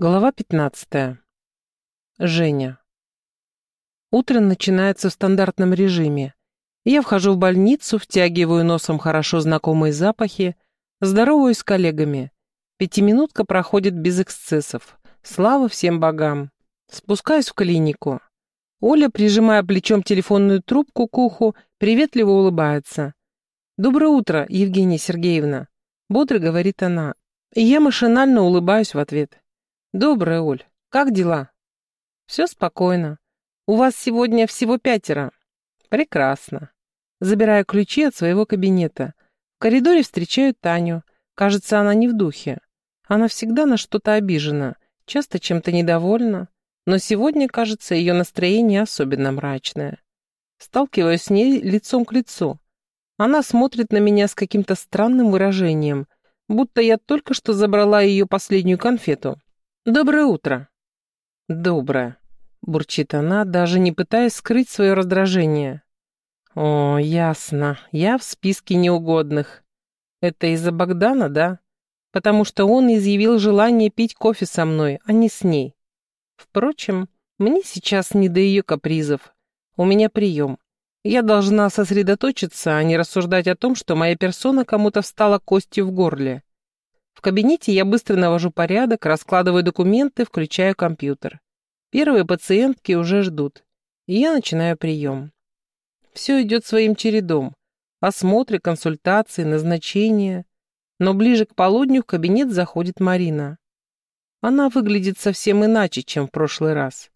Глава 15. Женя. Утро начинается в стандартном режиме. Я вхожу в больницу, втягиваю носом хорошо знакомые запахи, здороваюсь с коллегами. Пятиминутка проходит без эксцессов. Слава всем богам. Спускаюсь в клинику. Оля, прижимая плечом телефонную трубку к уху, приветливо улыбается. «Доброе утро, Евгения Сергеевна», — бодро говорит она. И я машинально улыбаюсь в ответ. «Доброе, Оль. Как дела?» «Все спокойно. У вас сегодня всего пятеро». «Прекрасно». Забираю ключи от своего кабинета. В коридоре встречаю Таню. Кажется, она не в духе. Она всегда на что-то обижена, часто чем-то недовольна. Но сегодня, кажется, ее настроение особенно мрачное. Сталкиваюсь с ней лицом к лицу. Она смотрит на меня с каким-то странным выражением, будто я только что забрала ее последнюю конфету. «Доброе утро». «Доброе», — бурчит она, даже не пытаясь скрыть свое раздражение. «О, ясно, я в списке неугодных. Это из-за Богдана, да? Потому что он изъявил желание пить кофе со мной, а не с ней. Впрочем, мне сейчас не до ее капризов. У меня прием. Я должна сосредоточиться, а не рассуждать о том, что моя персона кому-то встала костью в горле. В кабинете я быстро навожу порядок, раскладываю документы, включаю компьютер. Первые пациентки уже ждут, и я начинаю прием. Все идет своим чередом. Осмотры, консультации, назначения. Но ближе к полудню в кабинет заходит Марина. Она выглядит совсем иначе, чем в прошлый раз.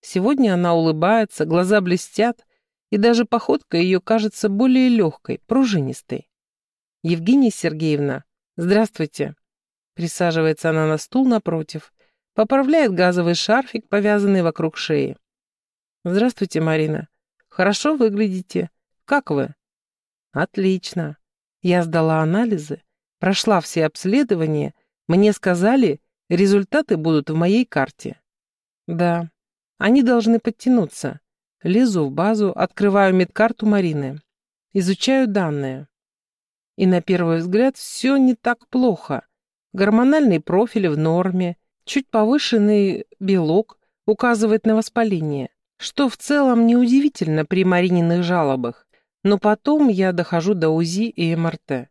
Сегодня она улыбается, глаза блестят, и даже походка ее кажется более легкой, пружинистой. «Евгения Сергеевна, здравствуйте!» Присаживается она на стул напротив, поправляет газовый шарфик, повязанный вокруг шеи. «Здравствуйте, Марина. Хорошо выглядите. Как вы?» «Отлично. Я сдала анализы, прошла все обследования. Мне сказали, результаты будут в моей карте». «Да. Они должны подтянуться. Лезу в базу, открываю медкарту Марины. Изучаю данные. И на первый взгляд все не так плохо. Гормональный профиль в норме, чуть повышенный белок указывает на воспаление, что в целом неудивительно при Марининых жалобах, но потом я дохожу до УЗИ и МРТ.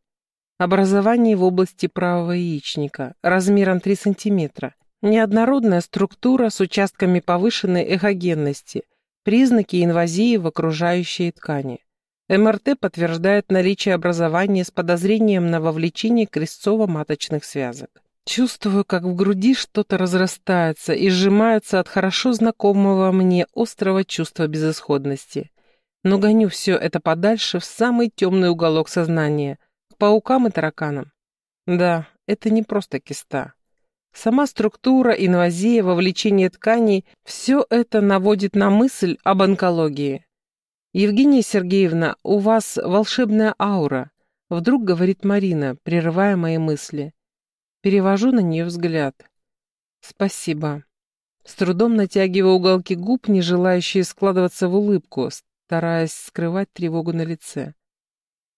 Образование в области правого яичника размером 3 см, неоднородная структура с участками повышенной эхогенности, признаки инвазии в окружающие ткани. МРТ подтверждает наличие образования с подозрением на вовлечение крестцово-маточных связок. Чувствую, как в груди что-то разрастается и сжимается от хорошо знакомого мне острого чувства безысходности. Но гоню все это подальше в самый темный уголок сознания, к паукам и тараканам. Да, это не просто киста. Сама структура, инвазия, вовлечение тканей – все это наводит на мысль об онкологии. «Евгения Сергеевна, у вас волшебная аура», — вдруг говорит Марина, прерывая мои мысли. Перевожу на нее взгляд. «Спасибо». С трудом натягиваю уголки губ, не желающие складываться в улыбку, стараясь скрывать тревогу на лице.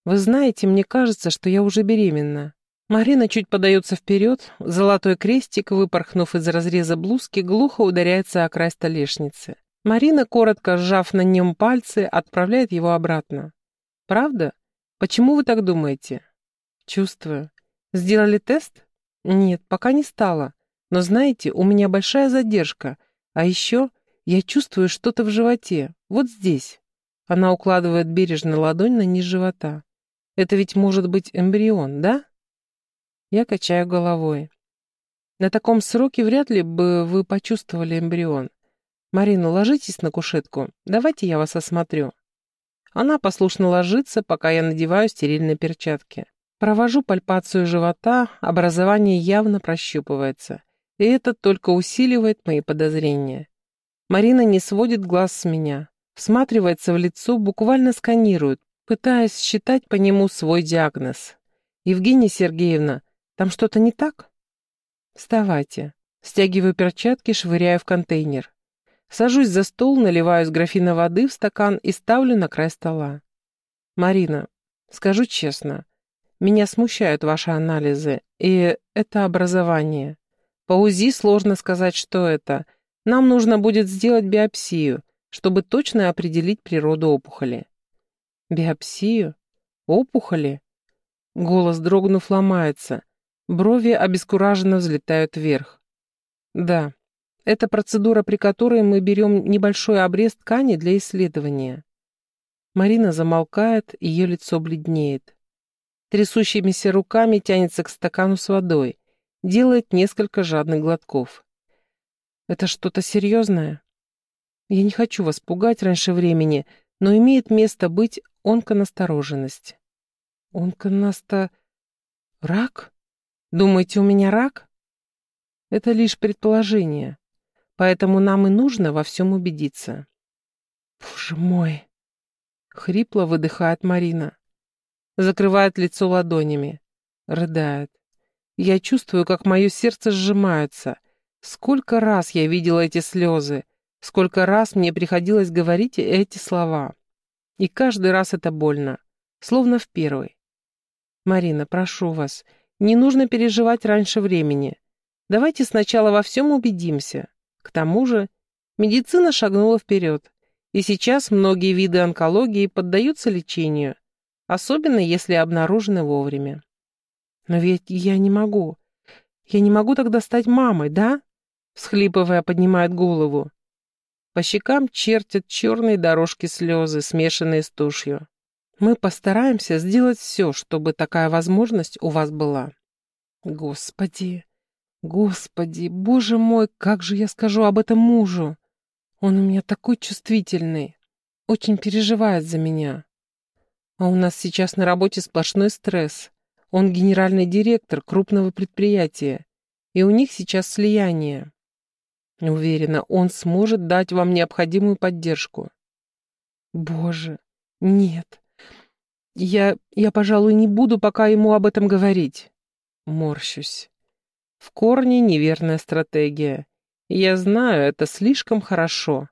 «Вы знаете, мне кажется, что я уже беременна». Марина чуть подается вперед, золотой крестик, выпорхнув из разреза блузки, глухо ударяется о край столешницы. Марина, коротко сжав на нем пальцы, отправляет его обратно. «Правда? Почему вы так думаете?» «Чувствую. Сделали тест?» «Нет, пока не стало. Но знаете, у меня большая задержка. А еще я чувствую что-то в животе. Вот здесь». Она укладывает бережно ладонь на низ живота. «Это ведь может быть эмбрион, да?» Я качаю головой. На таком сроке вряд ли бы вы почувствовали эмбрион. «Марина, ложитесь на кушетку. Давайте я вас осмотрю». Она послушно ложится, пока я надеваю стерильные перчатки. Провожу пальпацию живота, образование явно прощупывается. И это только усиливает мои подозрения. Марина не сводит глаз с меня. Всматривается в лицо, буквально сканирует, пытаясь считать по нему свой диагноз. «Евгения Сергеевна, там что-то не так?» «Вставайте». Стягиваю перчатки, швыряю в контейнер. Сажусь за стол, наливаю из графина воды в стакан и ставлю на край стола. «Марина, скажу честно, меня смущают ваши анализы, и это образование. По УЗИ сложно сказать, что это. Нам нужно будет сделать биопсию, чтобы точно определить природу опухоли. Биопсию? Опухоли? Голос, дрогнув, ломается. Брови обескураженно взлетают вверх. Да, это процедура, при которой мы берем небольшой обрез ткани для исследования. Марина замолкает, ее лицо бледнеет. Трясущимися руками тянется к стакану с водой, делает несколько жадных глотков. Это что-то серьезное? Я не хочу вас пугать раньше времени, но имеет место быть онконастороженность. Онконаста... Рак? Думаете, у меня рак? Это лишь предположение, поэтому нам и нужно во всем убедиться. Боже мой! Хрипло выдыхает Марина. Закрывает лицо ладонями. Рыдает. Я чувствую, как мое сердце сжимается. Сколько раз я видела эти слезы, сколько раз мне приходилось говорить эти слова. И каждый раз это больно, словно в первый. Марина, прошу вас, не нужно переживать раньше времени. Давайте сначала во всем убедимся. К тому же, медицина шагнула вперед. И сейчас многие виды онкологии поддаются лечению, особенно если обнаружены вовремя. Но ведь я не могу. Я не могу тогда стать мамой, да? Всхлипывая, поднимает голову. По щекам чертят черные дорожки слезы, смешанные с тушью. Мы постараемся сделать все, чтобы такая возможность у вас была. Господи, господи, боже мой, как же я скажу об этом мужу? Он у меня такой чувствительный, очень переживает за меня. А у нас сейчас на работе сплошной стресс. Он генеральный директор крупного предприятия, и у них сейчас слияние. Уверена, он сможет дать вам необходимую поддержку. Боже, нет. Я, я, пожалуй, не буду пока ему об этом говорить. Морщусь. В корне неверная стратегия. Я знаю, это слишком хорошо.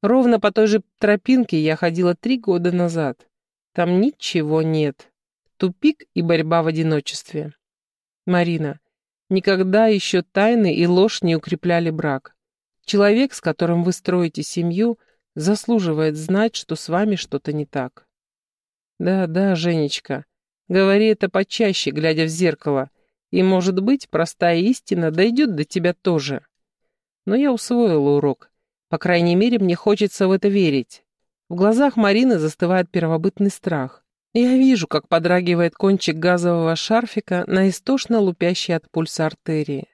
Ровно по той же тропинке я ходила три года назад. Там ничего нет. Тупик и борьба в одиночестве. Марина, никогда еще тайны и ложь не укрепляли брак. Человек, с которым вы строите семью, заслуживает знать, что с вами что-то не так. Да, да, Женечка, говори это почаще, глядя в зеркало, и, может быть, простая истина дойдет до тебя тоже. Но я усвоила урок. По крайней мере, мне хочется в это верить. В глазах Марины застывает первобытный страх. Я вижу, как подрагивает кончик газового шарфика на истошно лупящей от пульса артерии.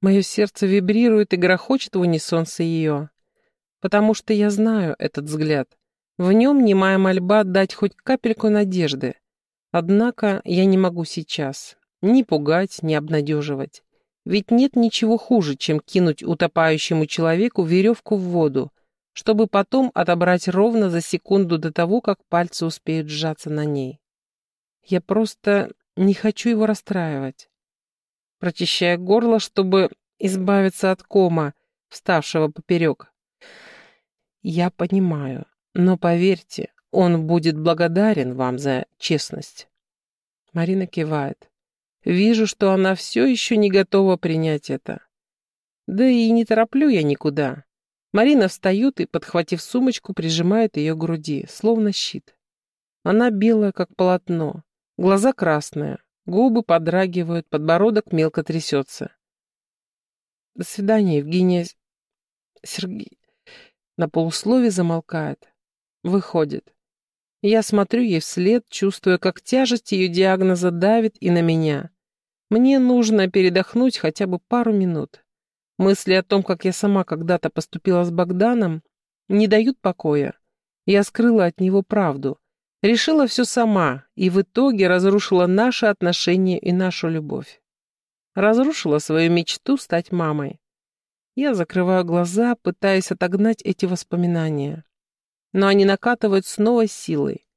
Мое сердце вибрирует и грохочет в унисон с ее. Потому что я знаю этот взгляд. В нем немая мольба дать хоть капельку надежды. Однако я не могу сейчас ни пугать, ни обнадеживать. Ведь нет ничего хуже, чем кинуть утопающему человеку веревку в воду, чтобы потом отобрать ровно за секунду до того, как пальцы успеют сжаться на ней. Я просто не хочу его расстраивать. Прочищая горло, чтобы избавиться от кома, вставшего поперек. Я понимаю, но поверьте, он будет благодарен вам за честность. Марина кивает. Вижу, что она все еще не готова принять это. Да и не тороплю я никуда. Марина встает и, подхватив сумочку, прижимает ее к груди, словно щит. Она белая, как полотно, глаза красные, губы подрагивают, подбородок мелко трясется. До свидания, Евгения... Сергей... На полуслове замолкает. Выходит. Я смотрю ей вслед, чувствуя, как тяжесть ее диагноза давит и на меня. Мне нужно передохнуть хотя бы пару минут. Мысли о том, как я сама когда-то поступила с Богданом, не дают покоя. Я скрыла от него правду. Решила все сама и в итоге разрушила наши отношения и нашу любовь. Разрушила свою мечту стать мамой. Я закрываю глаза, пытаясь отогнать эти воспоминания. Но они накатывают с новой силой.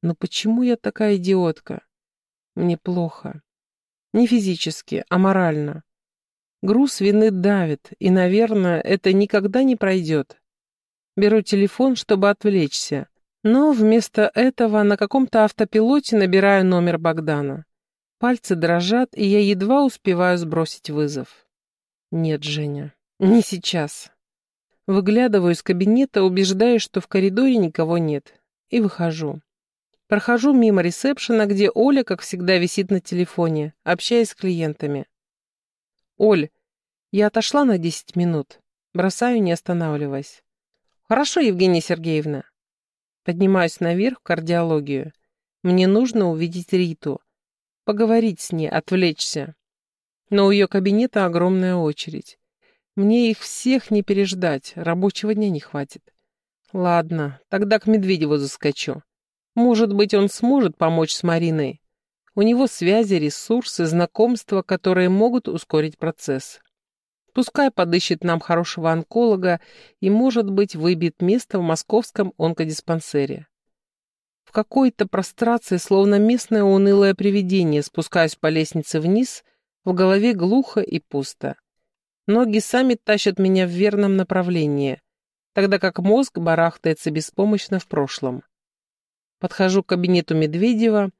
Но почему я такая идиотка? Мне плохо. Не физически, а морально. Груз вины давит, и, наверное, это никогда не пройдет. Беру телефон, чтобы отвлечься, но вместо этого на каком-то автопилоте набираю номер Богдана. Пальцы дрожат, и я едва успеваю сбросить вызов. Нет, Женя, не сейчас. Выглядываю из кабинета, убеждаюсь, что в коридоре никого нет, и выхожу. Прохожу мимо ресепшена, где Оля, как всегда, висит на телефоне, общаясь с клиентами. «Оль, я отошла на 10 минут. Бросаю, не останавливаясь. Хорошо, Евгения Сергеевна. Поднимаюсь наверх в кардиологию. Мне нужно увидеть Риту. Поговорить с ней, отвлечься. Но у ее кабинета огромная очередь. Мне их всех не переждать, рабочего дня не хватит. Ладно, тогда к Медведеву заскочу. Может быть, он сможет помочь с Мариной. У него связи, ресурсы, знакомства, которые могут ускорить процесс. Пускай подыщет нам хорошего онколога и, может быть, выбьет место в московском онкодиспансере. В какой-то прострации, словно местное унылое привидение, спускаюсь по лестнице вниз, в голове глухо и пусто. Ноги сами тащат меня в верном направлении, тогда как мозг барахтается беспомощно в прошлом. Подхожу к кабинету Медведева,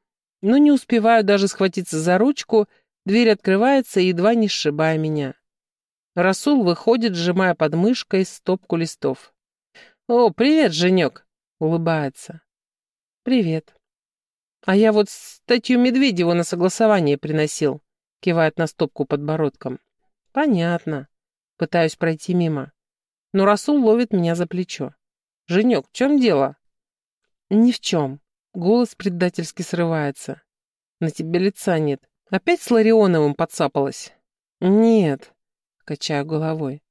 но не успеваю даже схватиться за ручку, дверь открывается, едва не сшибая меня. Расул выходит, сжимая под мышкой стопку листов. «О, привет, Женек!» — улыбается. «Привет. А я вот статью Медведева на согласование приносил», — кивает на стопку подбородком. «Понятно». Пытаюсь пройти мимо. Но Расул ловит меня за плечо. «Женек, в чем дело?» «Ни в чем». Голос предательски срывается. «На тебе лица нет. Опять с Ларионовым подцапалась?» «Нет», Качаю головой.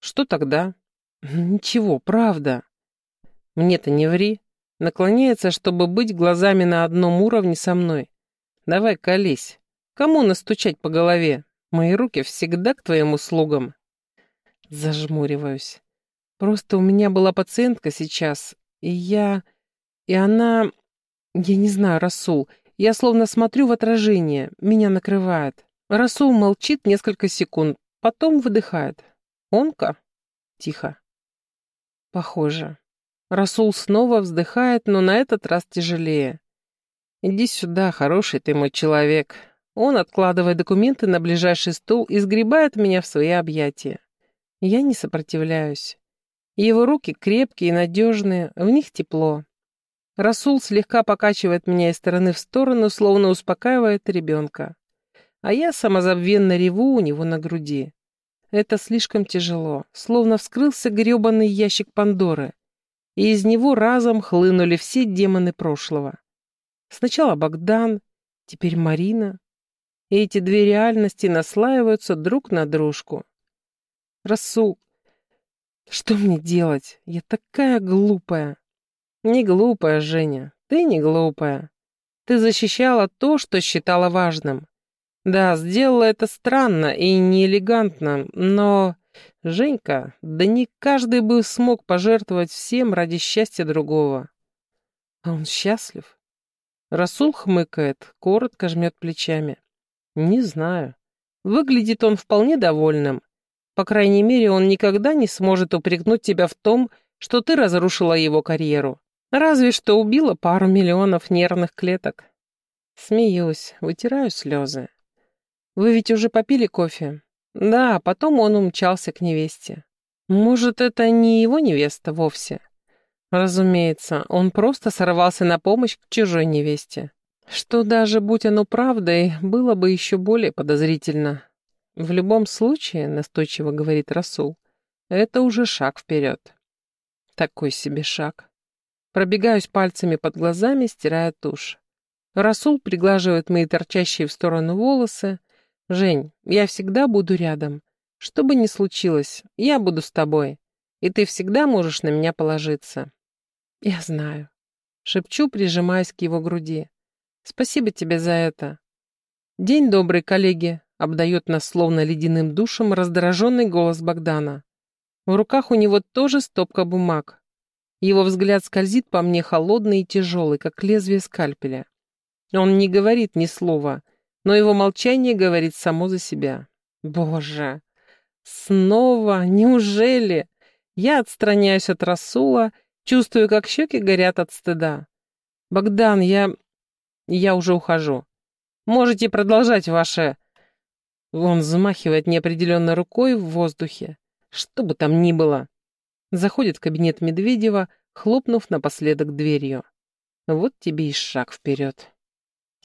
Что тогда? Ничего, правда. Мне-то не ври. Наклоняется, чтобы быть глазами на одном уровне со мной. Давай колись. Кому настучать по голове? Мои руки всегда к твоим услугам. Зажмуриваюсь. Просто у меня была пациентка сейчас, и я... И она... Я не знаю, Расул. Я словно смотрю в отражение. Меня накрывает. Расул молчит несколько секунд, Потом выдыхает. «Онка?» Тихо. «Похоже». Расул снова вздыхает, но на этот раз тяжелее. «Иди сюда, хороший ты мой человек». Он, откладывая документы на ближайший стул, и сгребает меня в свои объятия. Я не сопротивляюсь. Его руки крепкие и надежные, в них тепло. Расул слегка покачивает меня из стороны в сторону, словно успокаивает ребенка а я самозабвенно реву у него на груди. Это слишком тяжело, словно вскрылся гребаный ящик Пандоры, и из него разом хлынули все демоны прошлого. Сначала Богдан, теперь Марина, и эти две реальности наслаиваются друг на дружку. Расул, что мне делать? Я такая глупая. Не глупая, Женя, ты не глупая. Ты защищала то, что считала важным. Да, сделала это странно и неэлегантно, но... Женька, да не каждый бы смог пожертвовать всем ради счастья другого. А он счастлив? Расул хмыкает, коротко жмет плечами. Не знаю. Выглядит он вполне довольным. По крайней мере, он никогда не сможет упрекнуть тебя в том, что ты разрушила его карьеру. Разве что убила пару миллионов нервных клеток. Смеюсь, вытираю слезы. Вы ведь уже попили кофе? Да, потом он умчался к невесте. Может, это не его невеста вовсе? Разумеется, он просто сорвался на помощь к чужой невесте. Что даже, будь оно правдой, было бы еще более подозрительно. В любом случае, настойчиво говорит Расул, это уже шаг вперед. Такой себе шаг. Пробегаюсь пальцами под глазами, стирая тушь. Расул приглаживает мои торчащие в сторону волосы, «Жень, я всегда буду рядом. Что бы ни случилось, я буду с тобой, и ты всегда можешь на меня положиться». «Я знаю», — шепчу, прижимаясь к его груди. «Спасибо тебе за это». «День добрый, коллеги», — обдает нас словно ледяным душем раздраженный голос Богдана. В руках у него тоже стопка бумаг. Его взгляд скользит по мне холодный и тяжелый, как лезвие скальпеля. Он не говорит ни слова — но его молчание говорит само за себя. Боже! Снова? Неужели? Я отстраняюсь от Расула, чувствую, как щеки горят от стыда. Богдан, я... Я уже ухожу. Можете продолжать ваше... Он взмахивает неопределенно рукой в воздухе. Что бы там ни было. Заходит в кабинет Медведева, хлопнув напоследок дверью. Вот тебе и шаг вперед.